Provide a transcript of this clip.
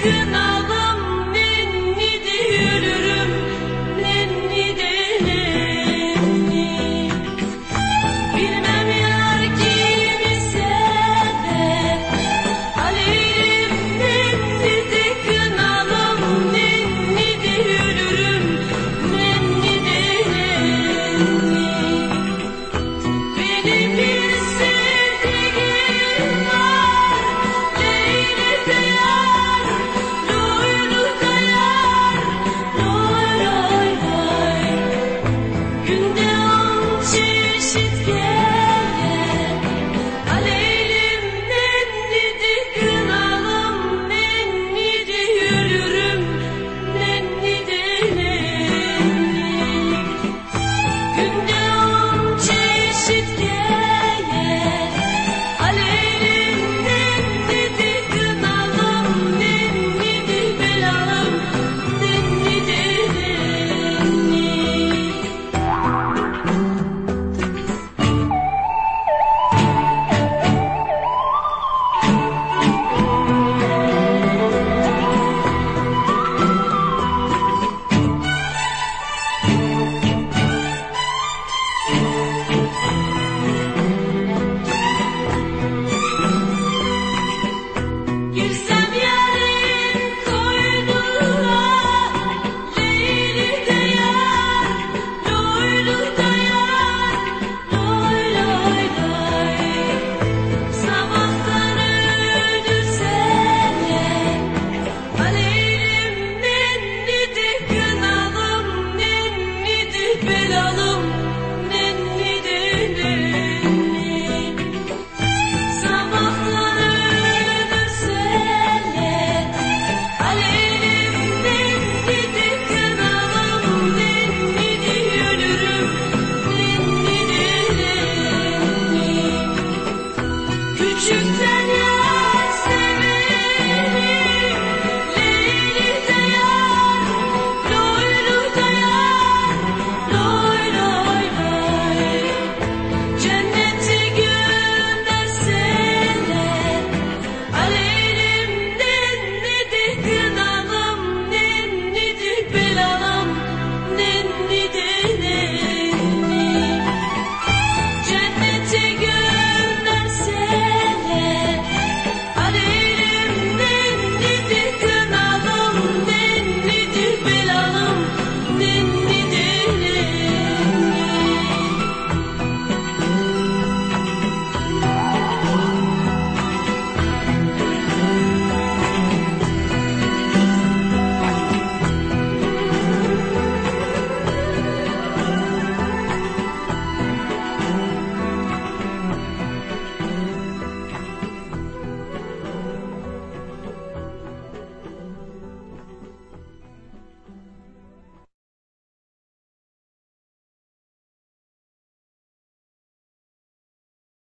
Good night. belalı